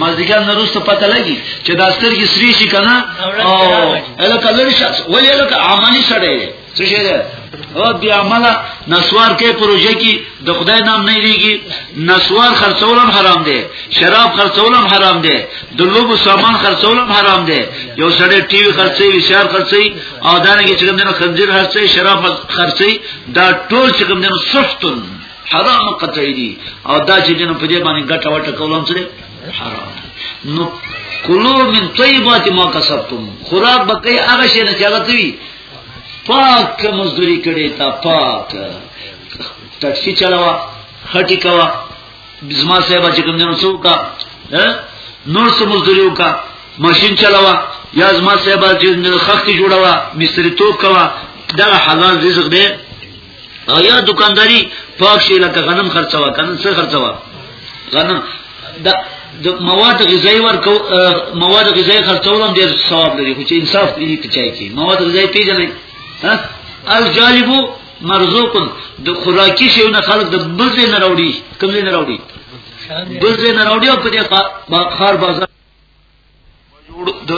مازدیګر نروسته پته لګي چې دا سترګې سری شي کنه او الکه لری شخص ولې الکه عملی سړی څه شي ده او بیا عمله نسوار کې پروژه کې د خدای نام نه لريږي نسوار خرڅولم حرام دي شراب خرڅولم حرام دي د لوبو سامان خرڅولم حرام دي یو سړی ټي وي خرڅي وي شهر خرڅي او دا نه چې کوم دنو خنزیر خرڅي شراب خرڅي دا ټول چې کوم دنو سختن حرام قطعی دي او دا چې دنو په دې باندې ګټه وټه کولم سره حرام نو کلو من طیبات ما کسبتم خوراک بکې هغه شی نه چاغته وي پاک مزدوری کړي تا پاک ټکسی چلاوا خټی کوا بزما صاحب چې کوم دینو څوک کا نور څه مزدوریو کا ماشين چلاوا یا زما صاحب چې خخت جوړوا مستری توپ کوا دا حلال رزق دی او یا دکانداری پاک شي لکه غنم خرڅوا کنه څه خرڅوا غنم دا د مواد غذایی ورکو مواد غذایی خرڅول هم ډیر ثواب لري خو چې انصاف دې ته چای کی مواد غذایی پیژنې ها الجالبو مرزوقن د خوراکي شیو نه خلق د بزې نه راوړي کوم نه راوړي بزې نه راوړي او په دې خار بازار جوړ د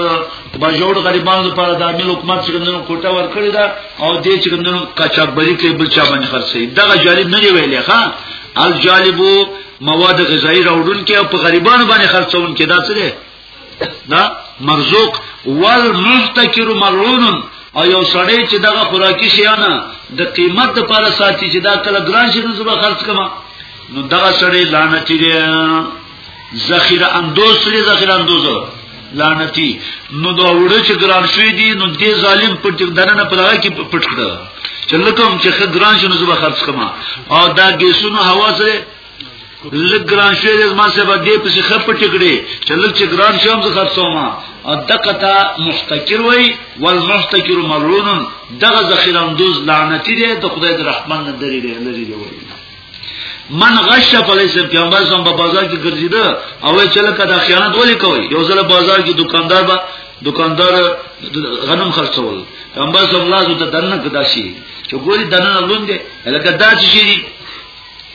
بجوړ غریبانو لپاره د عامل حکومت چې کومو کوټه ورکړی دا او دې چې کومو کچا بری کې بل چا باندې خرڅي دغه جالب نه ویلې ښا الجالبو مواد غذایی راوړون کې او په غریبانو باندې خرڅون کې دا څه دی دا مرزوق والمحتکر ملعون او یو سړی چې دغه خوراکي شیانه د قیمت لپاره ساتي چې دا کله ګران شي نو زما خرج کما نو دغه سړی لعنتی دی ذخیره اندوز سړي ذخیره اندوز لعنتی نو دا وړه چې ګران شوی دی نو دې ظالم پټ دنه په لاره کې پټ کړه چې لکه چې خدران شنو زما خرج کما او دا ګیسونو هوا سره لږ ګران شوی د ما سبا دې په څه خپ ټکړي چې لږ چې ګران شوم زه خرڅوما او دقتا محتکر وای والمحتکر ملعون دغه ذخیره اندوز لعنتی دی د خدای د رحمان نه درې دی لري دی وای من غش فلیس پیغمبر زم په بازار کې ګرځیدا او چې لکه دا خیانت ولې کوي یو ځل بازار کې دکاندار به دکاندار غنم خرڅول پیغمبر صلی الله علیه وسلم ته دنه کدا شي چې ګوري دنه لوند دی لکه دا چې شي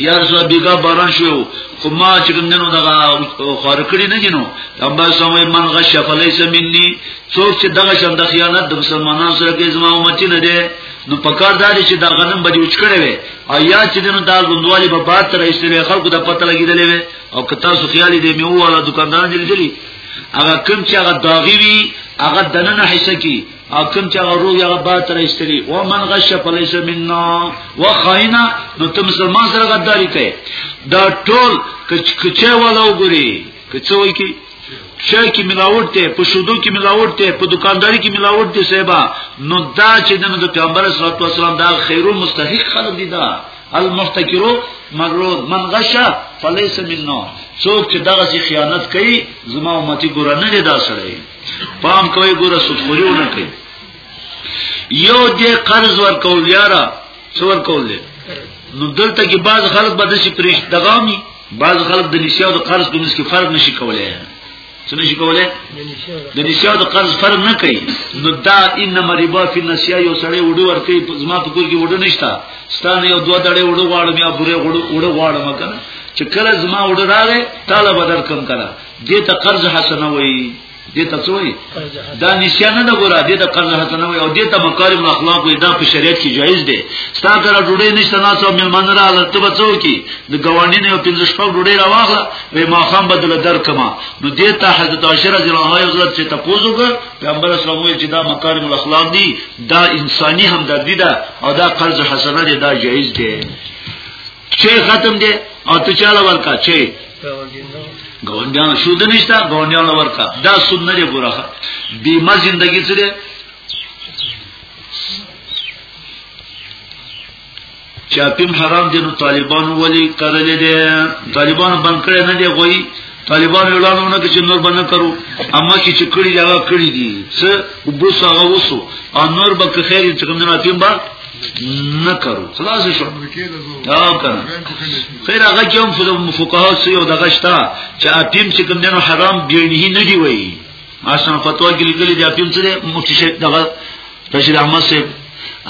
یار صاحب بیګا باران شو خو ما چې کوم نن دغه خور کړی نه جنو ابا سمې من غش فلیس مني څوک چې دغه شند خیانت د مسلمانانو سره کې زما امتی نه دی نو پکار داري چې دا غنم به جوړ کړي وي او یا چې دنو دا غوندوالي په باد تر ایستلې خلکو د پته لګیدلې وي او که تاسو خیال دې میو والا دکاندار دې لیدلی هغه کوم چې هغه داغي وي هغه دنه حصہ کی او کوم چې هغه روح هغه بار تر ایستلی او من غش فلیس منا وخاینا نو ته مسلمان سره غداری کوي دا ټول کچه والا وګوري کچه وای کی چای کې ملاوت ته په شودو کې ملاوت ته په دکانداري کې ملاوت دي صاحب نو دا چې د نبی پیغمبر صلی الله علیه وسلم دا خیرو مستحق خلق دي دا المحتکرو مغرور من غشا فلیس منه څوک چې دغه خیانت کوي زما امتی ګورنه دي دا سره پام کوئ ګوره سودخوري ونه کوي یو دې قرض ورکول یاره څو ورکول دي نو دلته کې بعض خلک به د شي پرې دغامي بعض خلک د نسیو د قرض په نس کې فرق نشي کولای څه نشي کولای د نسیو د قرض فرق نه کوي نو دا انما ربا فی النسیا یو سړی وډو ورته زما په کور کې وډو نشتا ستانه یو دوه دړې وډو غواړم یا بورې وډو غواړم کنه چې کله زما وډو راغې طالب درکم کنه دې ته قرض حسنه وایي دې ته څه وایي دا نسیان نه ګوره دې ته قرض حسنه وایي او دې ته مکارم اخلاق وایي دا په شریعت کې جایز دی ستا کړه ډوډۍ نشته نه څو ملمان را لته بچو کی د ګوانډي نه پنځه شپږ ډوډۍ را واخله وې ما خام بدل در کما نو دې ته حضرت عائشہ رضی الله عنها حضرت چې تاسو کو پیغمبر اسلام وایي چې دا مکارم الاخلاق دي دا انساني همدردی ده او دا قرض حسنه دی دا جایز دی چې ختم دي او ته چاله ورکا چې ګوندیان شو د نشتا ګوندیان ورکا دا سنت دی ګورخه بیمه زندگی سره چاپیم حرام دي نو طالبانو ولی کړل دي طالبانو بند کړی نه دی غوي طالبان اعلانونه کوي چې نور باندې کرو اما کې چې کړي دا کړي دي څه وبوس هغه وسو او نور به که خیر چې کوم نه اتیم با نه کرو خلاص شو دا کنه خیر هغه چې هم فضل مفقها سي او دغه شتا چې اتیم چې کوم نه حرام بیرنه نه دی وایي اصلا فتوا کې لیکلي دی اتیم څه دی مفتی شیخ دغه رشید احمد صاحب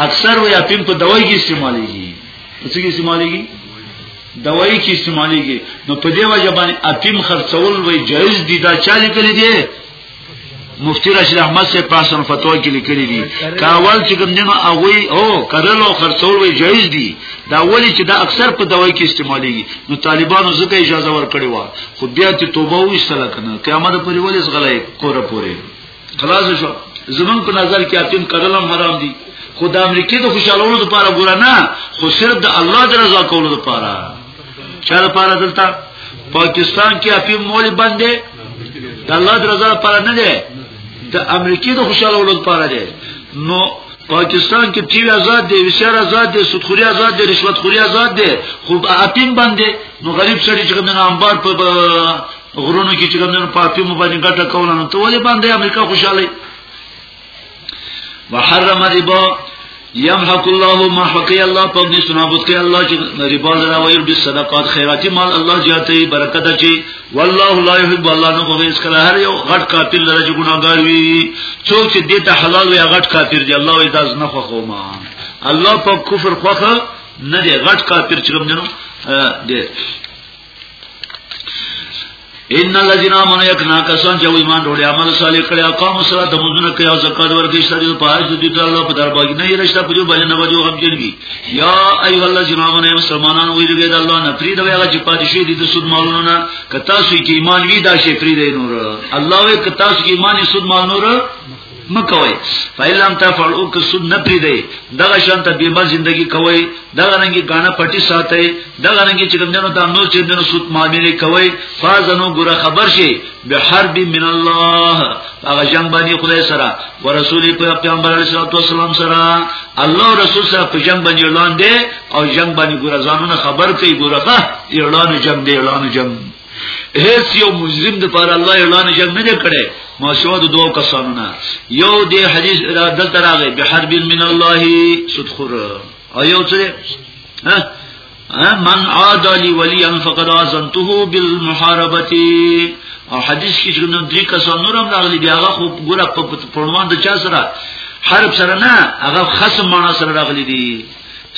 اکثر وی اتیم په دوايي کې استعمالېږي څه کې استعمالېږي دوايي چې استعماليږي نو په دې وجه باندې اپیم خرڅول وي جایز دي دا چا لیکل دي مفتی راشد احمد سے پاسن فتوا کې لیکلي دي کاول چې کوم دینو هغه او کړل او خرڅول وي جایز دي دا ولی چې دا اکثر په دوايي کې استعماليږي نو طالبانو ځکه اجازه ورکړي و خو بیا ته توبه وستله کنه قیامت پرې ولې زغلې کوره پوره خلاص شو زمون په نظر کې اتم کړل هم حرام دي خو د امریکې د خوشالولو لپاره ګور نه خو صرف د الله د رضا کولو لپاره چا لپاره دلته پاکستان کې اتم مول باندې د الله د رضا لپاره نه دی د امریکې د خوشالولو لپاره دی نو پاکستان کې ټي وي آزاد دی وشار آزاد دی سودخوري آزاد دی رشوت خوري آزاد دی خو اپین باندې نو غریب سړي چې کوم نه انبار په غرونو کې چې کومنه پاپی مو باندې ګټه کوله نو ته ولې باندې امریکا خوشاله وحرم ربا یمحق الله ما حقی الله په دې سنابت کې الله چې ربا لرا ویل به صدقات خیراتی مال الله زیاتې برکت اچي والله لا يحب الله نو کوي اس کله هر یو غټ کافر لره چې ګناګار وي څوک چې دې ته حلال وي غټ کافر دی الله یې داس نه خوخو ما الله په کفر خوخه نه دی غټ کافر چې کوم نه دی ان الذين امنوا يكنا کسان چې ایمان وروړي عمل صالح کړي اقام الصلاه مزنه کوي او زکات ورکړي شری په حج دي ته الله په دربار کې نه رښتا په جو باندې نه وجو هم جنګي یا ايها الذين امنوا مسلمانان ویلګي د الله نه فري دا هغه چې پادشي دي د سود مالونو نه کتا سوي کې ایمان وی دا شي فري دی نور الله وي کتا سوي کې ایمان سود مال نور مکوي فیلم تفعل او که سود نه پری دی دغه شان ته بیمه زندگی کوي دغه رنګي غاڼه پټي ساتي دغه رنګي چې کومنو ته نور چې دنو سود معاملې کوي فازنو ګره خبر شي به حرب من الله هغه جنگ باندې خدای سره ورسول پیغمبر علیه الصلاه والسلام سره الله رسول سره په جنگ باندې اعلان دی او جنگ باندې ګره ځانونه خبر کوي ګره ښه اعلان جنگ دی اعلان جنگ هیڅ یو مجرم د پاره الله اعلان جنگ نه دی کړی ما سوا د دوه کسانو نه یو دی حدیث را دلته راغی به حرب من الله صدخر او یو څه ها من عاد لي وليا فقد اذنته بالمحاربه او حدیث کې چې نو درې کسان نور هم راغلي بیا هغه خو ګوره په پړوان د چا سره حرب سره نه هغه خصم معنا سره راغلي دي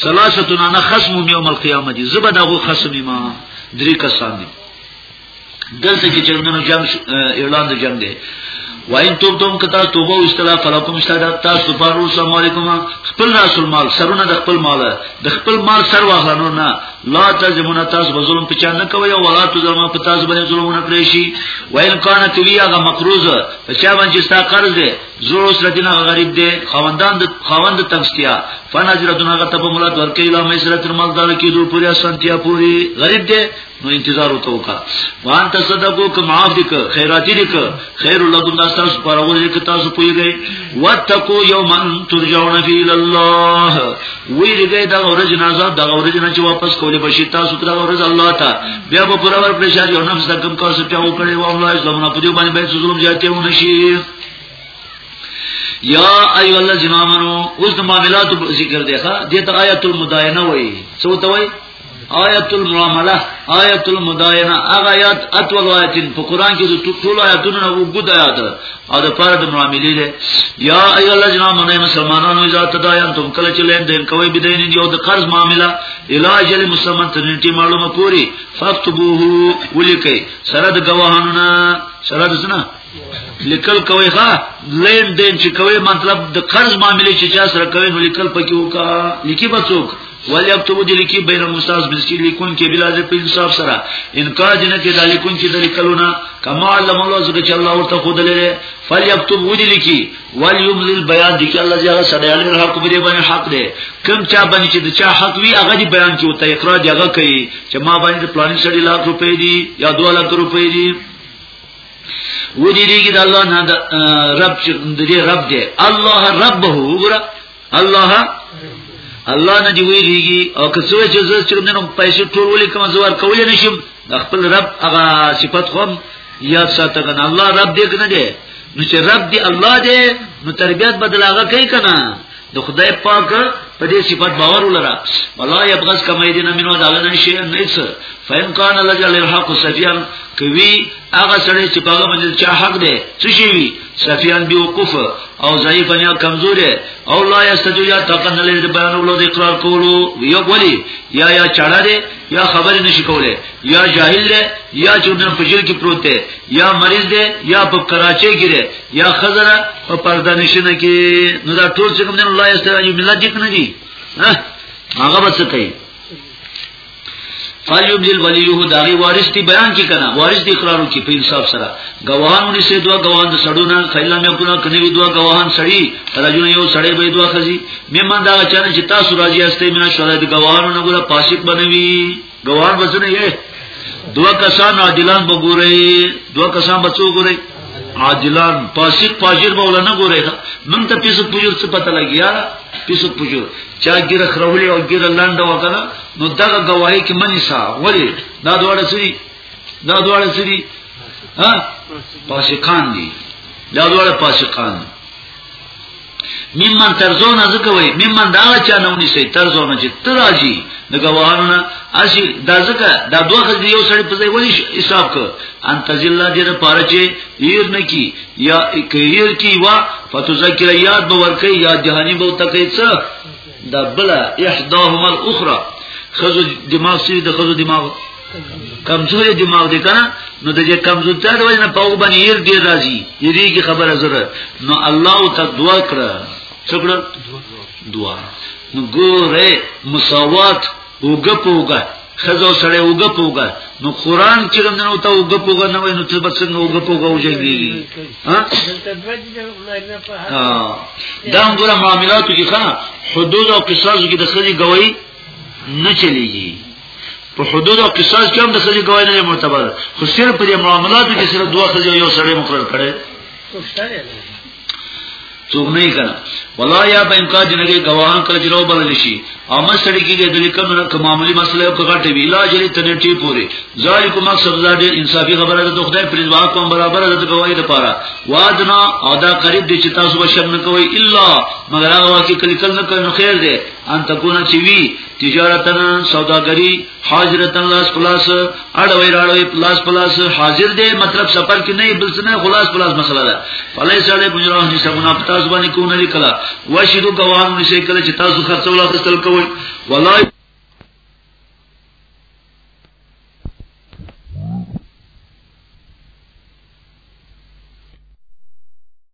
ثلاثتون انا خصم یوم القیامه دي زبر دغه خصم ما درې کسان دي دلته کې چرمنو جنگ اعلان د جنگ دی واین توب دوم کتا توبه او استلا فلکم استدا تاسو په روس علیکم خپل راس المال سرونه د خپل مال د خپل مال سر واخلنو نه لا تزمون تاسو به ظلم پچا نه کوي او ولا تزما په تاسو باندې ظلم نه کړی شي واین کان توی هغه مقروض په چا باندې ستا قرض دی زو سرتنا غریب دی خوندان د خوند تنگستیا فنجرتون هغه ته په مولات ورکې لا مې سره تر مال دار کې دوه پوری اسانتیا پوری غریب دی نو انتظار وته وکا وان تصدقو ک معاف دک خیراتی دک خیر لکم تاسو پر ورې ک تاسو پویږئ وتقو یومن ترجعون فی الله ویلګې دا ورځ نه عذاب دا ورځ نه چې واپس کولې بشی تاسو تر ورځ الله ته بیا په پرور پرشار یو نفس دکم کو سپیا وکړي او الله زمونه په دې باندې به ظلم زیاتې ونشي یا ایو الله جنامنو اوس د معاملات ذکر دی ښا د ته آیت المداینه وای څه ته وای آیت المعامله آیت المداینه هغه آیات اتول آیات په قران کې د ټول آیاتونو نه وګد آیات او د پاره د معاملې دی یا ایو الله جنامنو مسلمانانو اذا تداین تم کله چې لین دین کوي بدین یو د قرض معامله علاج له مسلمان ته نیټه معلومه پوری فاکتبوه ولیکي سره د گواهانو نه سره د سنه لیکل کوي ښا لین دین چې کوي مطلب د قرض معاملې چې چا سره کوي نو لیکل پکې وکا لیکي بچوک ولی اب تو دې لیکي بین المستاذ بسکی لیکون کې بلا دې په انصاف سره انکار جن کې د لیکون کې د لیکلونه کما علم الله زکه چې الله ورته خود لري فلی اب تو دې لیکي ولی یبذ البیان دې کې الله جل سره یې حق دې باندې حق دې کم چا باندې چې د چا حق وی هغه دې بیان کې وته اقرار دی هغه کوي چې ما باندې پلان سړي لاکھ روپې دي یا 2 لک روپې دي و دې دې کې د الله نه د رب چې د دې رب دې الله ربه وګوره الله الله نه دی ویریږي او که څو چې زه چې نن پیسې ټول ولې کوم زوار کولې نشم خپل رب هغه صفت خو یاد ساته کنه الله رب دې کنه دې نو چې رب دې الله دې نو تربيت بدلاغه کوي کنه د خدای پاک په دې صفات باور ولرا ولا يبغس کما يدنا من وذالنا شيء نيس فإن كان لجل الحق سفيان کوي هغه سره چې پاګه باندې چا حق دی څه شي وي سفيان بي وقوف او ضعيف یا کمزور او لا يستجو یا تقن له بیان ولود اقرار کولو یو ولی یا یا چړه دی یا خبر نشي کوله یا جاهل دی یا چې نن فجر کې پروت دی یا مریض دی یا په کراچۍ کې دی یا خزره په پرده نشنه کې نو دا ټول څه کوم نه الله استراجو ملت دې کنه دي ها هغه بس کوي فالیوب جل ولیه داغي وارث دی بیان کی کنا وارث دی اقرارو کی په انصاف سره گواهان ونی سه دوا گواهان د سړو نه خیلا مې کنا کني وی دوا گواهان سړی راجو یو سړی به دوا خزي مې من دا چانه چې تاسو راځي استه مې شورای د گواهانو نه ګره پاسیک بنوي ګوان بسنه یې دوا کسان عادلان بګوري دوا کسان بچو ګوري عادلان فاسق فاجر به ولا نه ګوري نن ته پیسو پوجر څه پته لګیا پیسو پوجر چا ګیر خرولې او ګیر لاند وکړه نو دغه گواہی کې منی سا ولی دا دواړه سری دا دواړه سری ها فاسقان دي دا دواړه فاسقان دي ممن ترزونه ځکه وای ممن دا چا نه ونی سي ترزونه چې تراجی د گواهانو اسی دا ځکه دا دوه خځې یو سړی په ځای ونی حساب ک ان تزل دې د پاره چې هیر نه کی یا کهیر کی وا فتذکر یاد به ورکه یا جهانی به تکې څه دا بلا احداهما الاخرى خزو دماغ سری د خزو دماغ کمزور دماغ دی کنه نو د دې کمزور ته د وجنه په باندې ير دی راځي یری کی خبره زره نو الله ته دعا کړه څوکړه دعا نو ګوره مساوات اوګه پوګه خزو سره اوګه پوګه نو قران چې کوم نو ته اوګه پوګه نه وای نو ته بس نو اوګه پوګه وځي ها دا موږ معاملاتو کې ښه حدود او قصاص کې د خزي گواہی نه چلیږي په حدود او قصاص کې هم د خزي گواہی نه معتبر خو صرف په معاملاتو کې سره دوه خزي یو سره مقرر کړي څوک نه کنا ولا یا به امکان جنګي گواهان کړه جلو بلل شي او مسړي کې د لیکنو نه معمولی مسله او کټه وی لا جری تنټي پوری ذالکو مقصد زاد انصافي خبره ده خدای پر ځوا کوم برابر ده گواہی ده پاره وادنا او دا قریب دي چې تاسو بشر نه کوي الا مگر هغه کې کلی کل نه کوي خیر ده ان تکونه چې وی تجارتن سوداګری حاضرت الله خلاص اړوي راړوي پلاس پلاس حاضر دی مطلب سفر کې نه بل څه نه خلاص پلاس مسله ده فلای سره بجران نشه منا پتاس باندې کو نه لیکلا واشدو ګواهان نشه کله چې تاسو خرڅول خپل کوي والله